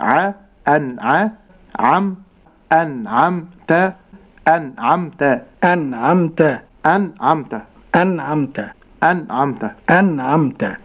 ع أنع عم أنعمت أنعمت أنعمت أنعمت أنعمت أنعمت أنعمت